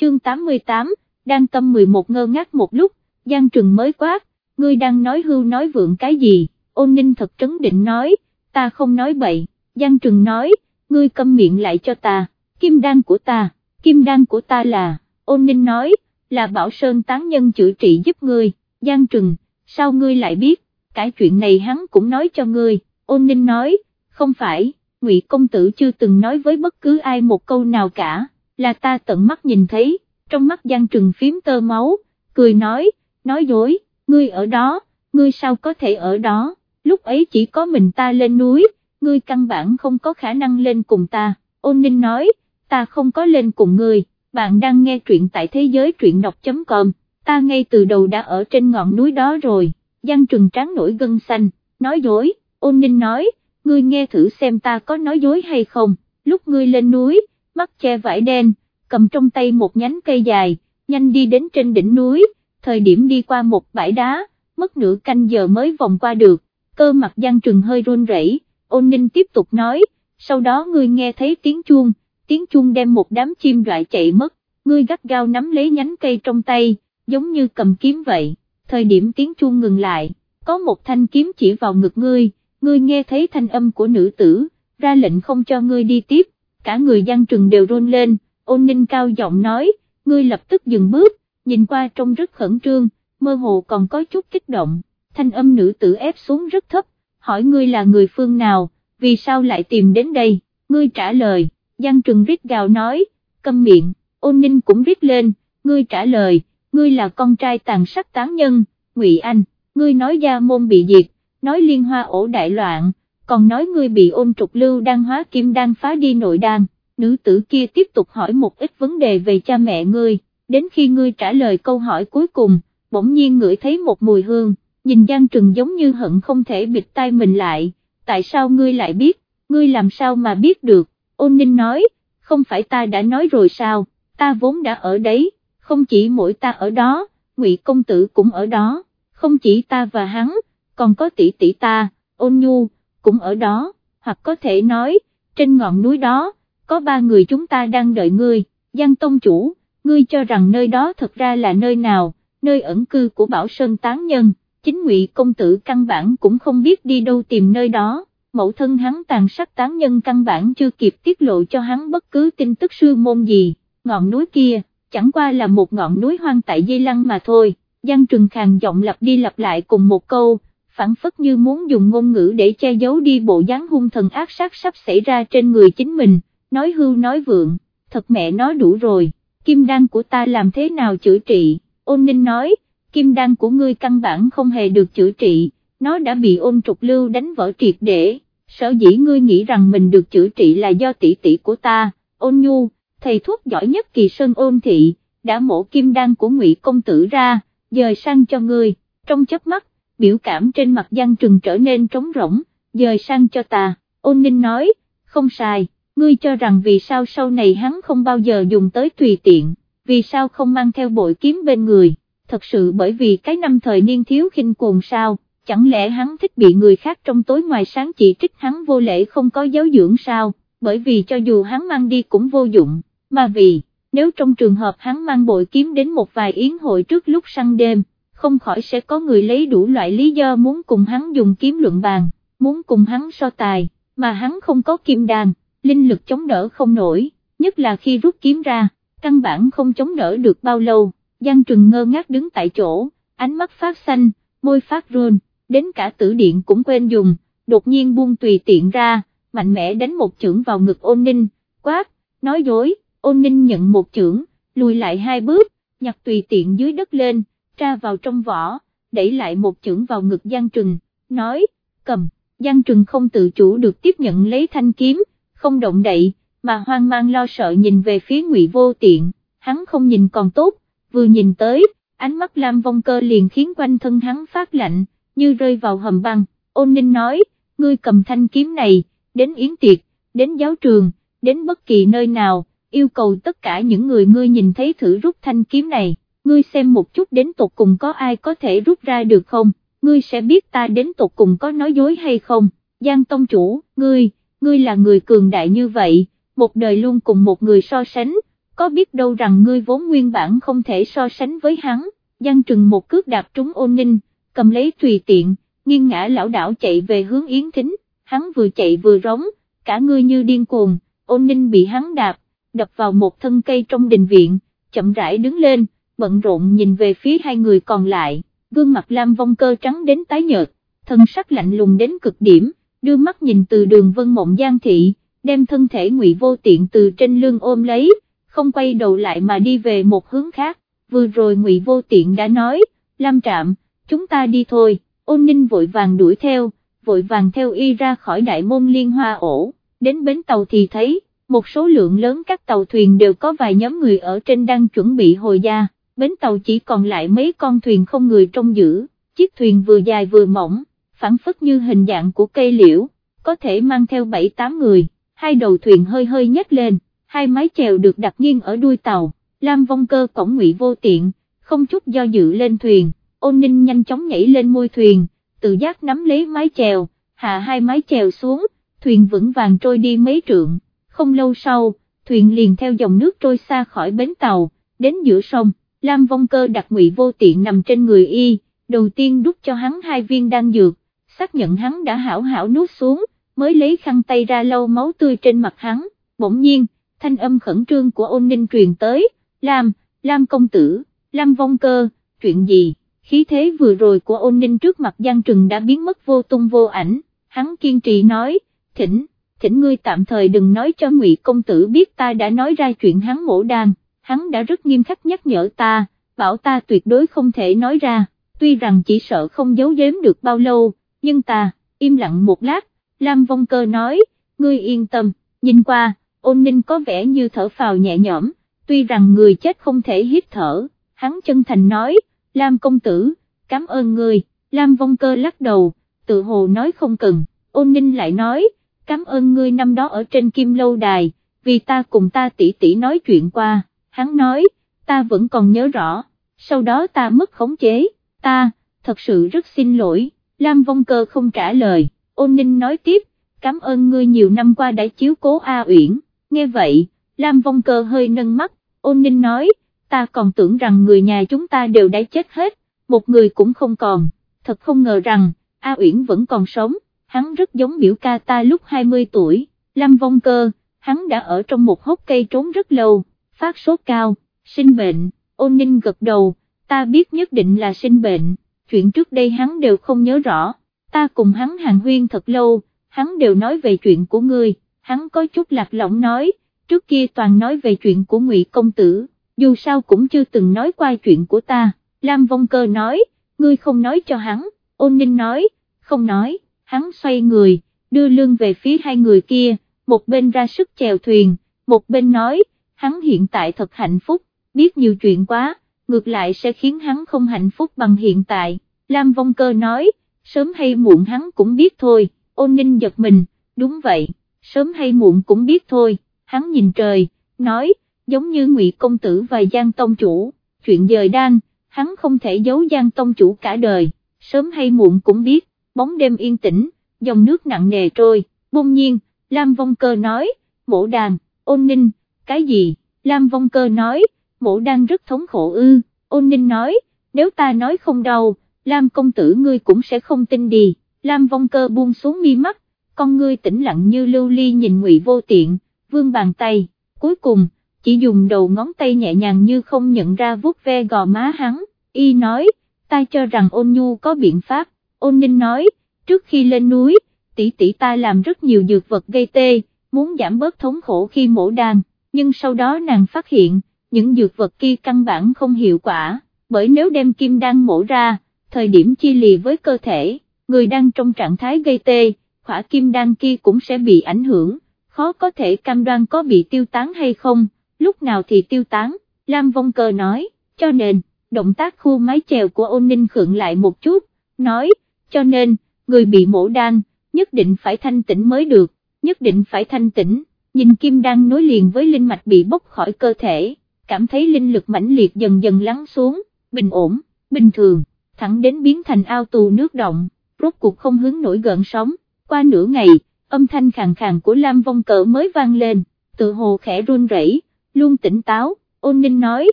chương 88, đang tâm 11 ngơ ngác một lúc, Giang Trừng mới quát, ngươi đang nói hưu nói vượng cái gì, ôn ninh thật trấn định nói, ta không nói bậy, Giang Trừng nói, ngươi câm miệng lại cho ta, kim đan của ta, kim đan của ta là, ôn ninh nói, là Bảo Sơn tán nhân chữa trị giúp ngươi, Giang Trừng, sao ngươi lại biết, cái chuyện này hắn cũng nói cho ngươi, ôn ninh nói, không phải, ngụy công tử chưa từng nói với bất cứ ai một câu nào cả, là ta tận mắt nhìn thấy, trong mắt Giang Trừng phím tơ máu, cười nói, nói dối, ngươi ở đó, ngươi sao có thể ở đó, lúc ấy chỉ có mình ta lên núi, ngươi căn bản không có khả năng lên cùng ta, ôn ninh nói, ta không có lên cùng ngươi, bạn đang nghe truyện tại thế giới truyện đọc.com, ta ngay từ đầu đã ở trên ngọn núi đó rồi, Giang Trừng tráng nổi gân xanh, nói dối, ôn ninh nói, ngươi nghe thử xem ta có nói dối hay không, lúc ngươi lên núi, mắt che vải đen, cầm trong tay một nhánh cây dài, nhanh đi đến trên đỉnh núi, thời điểm đi qua một bãi đá, mất nửa canh giờ mới vòng qua được, cơ mặt Giang Trừng hơi run rẩy. ôn ninh tiếp tục nói, sau đó ngươi nghe thấy tiếng chuông, tiếng chuông đem một đám chim loại chạy mất, ngươi gắt gao nắm lấy nhánh cây trong tay, giống như cầm kiếm vậy, thời điểm tiếng chuông ngừng lại, có một thanh kiếm chỉ vào ngực ngươi, ngươi nghe thấy thanh âm của nữ tử, ra lệnh không cho ngươi đi tiếp, cả người Giang Trừng đều run lên, ôn ninh cao giọng nói, ngươi lập tức dừng bước, nhìn qua trông rất khẩn trương, mơ hồ còn có chút kích động, thanh âm nữ tử ép xuống rất thấp, hỏi ngươi là người phương nào, vì sao lại tìm đến đây, ngươi trả lời, Giang Trừng rít gào nói, câm miệng, ôn ninh cũng rít lên, ngươi trả lời, ngươi là con trai tàn sắc tán nhân, Ngụy Anh, ngươi nói gia môn bị diệt, nói liên hoa ổ đại loạn, còn nói ngươi bị ôn trục lưu đang hóa kim đang phá đi nội đan, nữ tử kia tiếp tục hỏi một ít vấn đề về cha mẹ ngươi, đến khi ngươi trả lời câu hỏi cuối cùng, bỗng nhiên ngửi thấy một mùi hương, nhìn Giang Trừng giống như hận không thể bịt tai mình lại, tại sao ngươi lại biết, ngươi làm sao mà biết được, ôn ninh nói, không phải ta đã nói rồi sao, ta vốn đã ở đấy, không chỉ mỗi ta ở đó, ngụy công tử cũng ở đó, không chỉ ta và hắn, còn có tỷ tỷ ta, ôn nhu, cũng ở đó, hoặc có thể nói, trên ngọn núi đó, có ba người chúng ta đang đợi ngươi, Giang Tông Chủ, ngươi cho rằng nơi đó thật ra là nơi nào, nơi ẩn cư của Bảo Sơn Tán Nhân, chính ngụy công tử căn bản cũng không biết đi đâu tìm nơi đó, mẫu thân hắn tàn sát tán nhân căn bản chưa kịp tiết lộ cho hắn bất cứ tin tức sư môn gì, ngọn núi kia, chẳng qua là một ngọn núi hoang tại Di Lăng mà thôi, Giang Trừng Khàng giọng lặp đi lặp lại cùng một câu, phản phất như muốn dùng ngôn ngữ để che giấu đi bộ dáng hung thần ác sát sắp xảy ra trên người chính mình, nói hưu nói vượng, thật mẹ nói đủ rồi, kim đan của ta làm thế nào chữa trị, ôn ninh nói, kim đan của ngươi căn bản không hề được chữa trị, nó đã bị ôn trục lưu đánh vỡ triệt để, sở dĩ ngươi nghĩ rằng mình được chữa trị là do tỷ tỷ của ta, ôn nhu, thầy thuốc giỏi nhất kỳ sơn ôn thị, đã mổ kim đan của ngụy công tử ra, dời sang cho ngươi, trong chớp mắt, biểu cảm trên mặt Giang Trừng trở nên trống rỗng, dời sang cho ta, ôn ninh nói, không sai, ngươi cho rằng vì sao sau này hắn không bao giờ dùng tới tùy tiện, vì sao không mang theo bội kiếm bên người, thật sự bởi vì cái năm thời niên thiếu khinh cuồng sao, chẳng lẽ hắn thích bị người khác trong tối ngoài sáng chỉ trích hắn vô lễ không có giáo dưỡng sao, bởi vì cho dù hắn mang đi cũng vô dụng, mà vì, nếu trong trường hợp hắn mang bội kiếm đến một vài yến hội trước lúc săn đêm, không khỏi sẽ có người lấy đủ loại lý do muốn cùng hắn dùng kiếm luận bàn, muốn cùng hắn so tài, mà hắn không có kim đàn, linh lực chống đỡ không nổi, nhất là khi rút kiếm ra, căn bản không chống đỡ được bao lâu, Giang Trừng ngơ ngác đứng tại chỗ, ánh mắt phát xanh, môi phát run, đến cả tử điện cũng quên dùng, đột nhiên buông tùy tiện ra, mạnh mẽ đánh một chưởng vào ngực ôn ninh, quát, nói dối, ôn ninh nhận một chưởng, lùi lại hai bước, nhặt tùy tiện dưới đất lên, tra vào trong vỏ, đẩy lại một chưởng vào ngực Giang Trừng, nói, cầm, Giang Trừng không tự chủ được tiếp nhận lấy thanh kiếm, không động đậy, mà hoang mang lo sợ nhìn về phía ngụy vô tiện, hắn không nhìn còn tốt, vừa nhìn tới, ánh mắt Lam Vong Cơ liền khiến quanh thân hắn phát lạnh, như rơi vào hầm băng, ôn ninh nói, ngươi cầm thanh kiếm này, đến yến tiệc, đến giáo trường, đến bất kỳ nơi nào, yêu cầu tất cả những người ngươi nhìn thấy thử rút thanh kiếm này, ngươi xem một chút đến tột cùng có ai có thể rút ra được không, ngươi sẽ biết ta đến tột cùng có nói dối hay không, Giang Tông Chủ, ngươi, ngươi là người cường đại như vậy, một đời luôn cùng một người so sánh, có biết đâu rằng ngươi vốn nguyên bản không thể so sánh với hắn, Giang Trừng một cước đạp trúng ôn ninh, cầm lấy tùy tiện, nghiêng ngã lão đảo chạy về hướng Yến Thính, hắn vừa chạy vừa rống, cả ngươi như điên cuồng, ôn ninh bị hắn đạp, đập vào một thân cây trong đình viện, chậm rãi đứng lên, bận rộn nhìn về phía hai người còn lại, gương mặt Lam Vong Cơ trắng đến tái nhợt, thân sắc lạnh lùng đến cực điểm, đưa mắt nhìn từ đường vân mộng giang thị, đem thân thể ngụy vô tiện từ trên lưng ôm lấy, không quay đầu lại mà đi về một hướng khác, vừa rồi ngụy vô tiện đã nói, Lam Trạm, chúng ta đi thôi, ôn ninh vội vàng đuổi theo, vội vàng theo y ra khỏi đại môn liên hoa ổ, đến bến tàu thì thấy, một số lượng lớn các tàu thuyền đều có vài nhóm người ở trên đang chuẩn bị hồi gia, bến tàu chỉ còn lại mấy con thuyền không người trông giữ, chiếc thuyền vừa dài vừa mỏng, phản phất như hình dạng của cây liễu, có thể mang theo 7-8 người, hai đầu thuyền hơi hơi nhếch lên, hai mái chèo được đặt nghiêng ở đuôi tàu, Lam Vong Cơ cổng ngụy vô tiện, không chút do dự lên thuyền, ôn ninh nhanh chóng nhảy lên môi thuyền, tự giác nắm lấy mái chèo, hạ hai mái chèo xuống, thuyền vững vàng trôi đi mấy trượng, không lâu sau, thuyền liền theo dòng nước trôi xa khỏi bến tàu, đến giữa sông, Lam Vong Cơ đặt ngụy vô tiện nằm trên người y, đầu tiên đút cho hắn hai viên đan dược, xác nhận hắn đã hảo hảo nuốt xuống, mới lấy khăn tay ra lau máu tươi trên mặt hắn, bỗng nhiên, thanh âm khẩn trương của ôn ninh truyền tới, Lam, Lam công tử, Lam Vong Cơ, chuyện gì? khí thế vừa rồi của ôn ninh trước mặt Giang Trừng đã biến mất vô tung vô ảnh, hắn kiên trì nói, thỉnh, thỉnh ngươi tạm thời đừng nói cho ngụy công tử biết ta đã nói ra chuyện hắn mổ đan, hắn đã rất nghiêm khắc nhắc nhở ta, bảo ta tuyệt đối không thể nói ra, tuy rằng chỉ sợ không giấu giếm được bao lâu, nhưng ta, im lặng một lát, Lam Vong Cơ nói, ngươi yên tâm, nhìn qua, ôn ninh có vẻ như thở phào nhẹ nhõm, tuy rằng người chết không thể hít thở, hắn chân thành nói, Lam công tử, cảm ơn ngươi. Lam vong cơ lắc đầu, tự hồ nói không cần, ôn ninh lại nói, cảm ơn ngươi năm đó ở trên kim lâu đài, vì ta cùng ta tỷ tỷ nói chuyện qua, hắn nói, ta vẫn còn nhớ rõ, sau đó ta mất khống chế, ta, thật sự rất xin lỗi, Lam vong cơ không trả lời, ôn ninh nói tiếp, cảm ơn ngươi nhiều năm qua đã chiếu cố A Uyển, nghe vậy, Lam vong cơ hơi nâng mắt, ôn ninh nói, ta còn tưởng rằng người nhà chúng ta đều đã chết hết, một người cũng không còn, thật không ngờ rằng, A Uyển vẫn còn sống, hắn rất giống biểu ca ta lúc 20 tuổi, lam Vong Cơ, hắn đã ở trong một hốc cây trốn rất lâu, phát sốt cao, sinh bệnh, ôn ninh gật đầu, ta biết nhất định là sinh bệnh, chuyện trước đây hắn đều không nhớ rõ, ta cùng hắn hàng huyên thật lâu, hắn đều nói về chuyện của ngươi, hắn có chút lạc lõng nói, trước kia toàn nói về chuyện của ngụy công tử dù sao cũng chưa từng nói qua chuyện của ta, Lam Vong Cơ nói, ngươi không nói cho hắn, ôn ninh nói, không nói, hắn xoay người, đưa lưng về phía hai người kia, một bên ra sức chèo thuyền, một bên nói, hắn hiện tại thật hạnh phúc, biết nhiều chuyện quá, ngược lại sẽ khiến hắn không hạnh phúc bằng hiện tại, Lam Vong Cơ nói, sớm hay muộn hắn cũng biết thôi, ôn ninh giật mình, đúng vậy, sớm hay muộn cũng biết thôi, hắn nhìn trời, nói, giống như Ngụy công tử và Giang tông chủ, chuyện dời đan, hắn không thể giấu Giang tông chủ cả đời, sớm hay muộn cũng biết, bóng đêm yên tĩnh, dòng nước nặng nề trôi, bỗng nhiên, Lam Vong Cơ nói, mổ đàn, ôn ninh, cái gì, Lam Vong Cơ nói, mổ đan rất thống khổ ư, ôn ninh nói, nếu ta nói không đau, Lam công tử ngươi cũng sẽ không tin đi, Lam Vong Cơ buông xuống mi mắt, con ngươi tĩnh lặng như lưu ly nhìn ngụy vô tiện, vương bàn tay, cuối cùng, chỉ dùng đầu ngón tay nhẹ nhàng như không nhận ra vuốt ve gò má hắn, y nói, ta cho rằng ôn nhu có biện pháp, ôn ninh nói, trước khi lên núi, tỷ tỷ ta làm rất nhiều dược vật gây tê, muốn giảm bớt thống khổ khi mổ đan, nhưng sau đó nàng phát hiện, những dược vật kia căn bản không hiệu quả, bởi nếu đem kim đan mổ ra, thời điểm chi lì với cơ thể, người đang trong trạng thái gây tê, khỏa kim đan kia cũng sẽ bị ảnh hưởng, khó có thể cam đoan có bị tiêu tán hay không lúc nào thì tiêu tán, Lam Vong Cơ nói, cho nên, động tác khu mái chèo của ôn ninh khượng lại một chút, nói, cho nên, người bị mổ đan, nhất định phải thanh tĩnh mới được, nhất định phải thanh tĩnh, nhìn Kim đang nối liền với linh mạch bị bốc khỏi cơ thể, cảm thấy linh lực mãnh liệt dần dần lắng xuống, bình ổn, bình thường, thẳng đến biến thành ao tù nước động, rốt cuộc không hứng nổi gợn sóng, qua nửa ngày, âm thanh khàn khàn của Lam Vong Cỡ mới vang lên, tự hồ khẽ run rẩy luôn tỉnh táo, ôn ninh nói,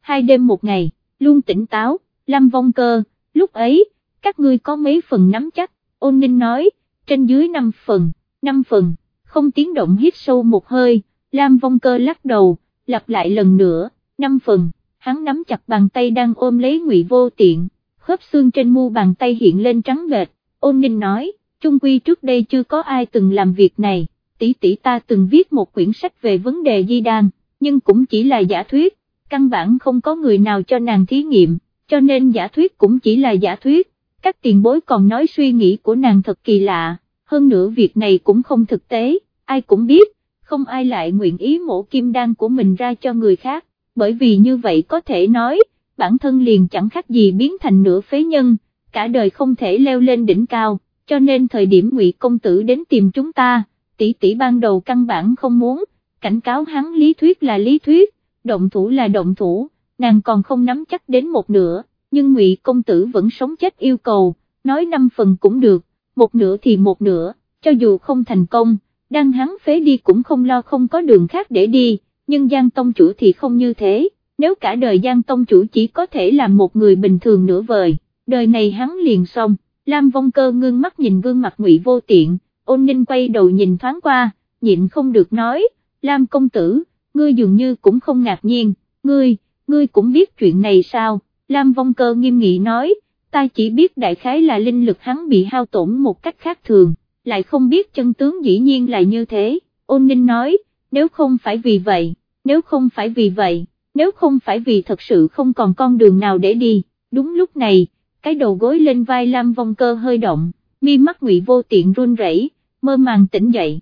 hai đêm một ngày, luôn tỉnh táo, Lam Vong Cơ, lúc ấy, các ngươi có mấy phần nắm chắc, ôn ninh nói, trên dưới 5 phần, 5 phần, không tiếng động hít sâu một hơi, Lam Vong Cơ lắc đầu, lặp lại lần nữa, 5 phần, hắn nắm chặt bàn tay đang ôm lấy ngụy vô tiện, khớp xương trên mu bàn tay hiện lên trắng bệch, ôn ninh nói, chung quy trước đây chưa có ai từng làm việc này, tỷ tỷ ta từng viết một quyển sách về vấn đề di đan, nhưng cũng chỉ là giả thuyết, căn bản không có người nào cho nàng thí nghiệm, cho nên giả thuyết cũng chỉ là giả thuyết, các tiền bối còn nói suy nghĩ của nàng thật kỳ lạ, hơn nữa việc này cũng không thực tế, ai cũng biết, không ai lại nguyện ý mổ kim đan của mình ra cho người khác, bởi vì như vậy có thể nói, bản thân liền chẳng khác gì biến thành nửa phế nhân, cả đời không thể leo lên đỉnh cao, cho nên thời điểm ngụy công tử đến tìm chúng ta, tỷ tỷ ban đầu căn bản không muốn, cảnh cáo hắn lý thuyết là lý thuyết, động thủ là động thủ, nàng còn không nắm chắc đến một nửa, nhưng ngụy công tử vẫn sống chết yêu cầu, nói năm phần cũng được, một nửa thì một nửa, cho dù không thành công, đang hắn phế đi cũng không lo không có đường khác để đi, nhưng Giang Tông chủ thì không như thế, nếu cả đời Giang Tông chủ chỉ có thể là một người bình thường nửa vời, đời này hắn liền xong, Lam Vong Cơ ngưng mắt nhìn gương mặt ngụy vô tiện, ôn ninh quay đầu nhìn thoáng qua, nhịn không được nói, Lam công tử, ngươi dường như cũng không ngạc nhiên, ngươi, ngươi cũng biết chuyện này sao, Lam Vong Cơ nghiêm nghị nói, ta chỉ biết đại khái là linh lực hắn bị hao tổn một cách khác thường, lại không biết chân tướng dĩ nhiên là như thế, ôn ninh nói, nếu không phải vì vậy, nếu không phải vì vậy, nếu không phải vì thật sự không còn con đường nào để đi, đúng lúc này, cái đầu gối lên vai Lam Vong Cơ hơi động, mi mắt ngụy vô tiện run rẩy, mơ màng tỉnh dậy,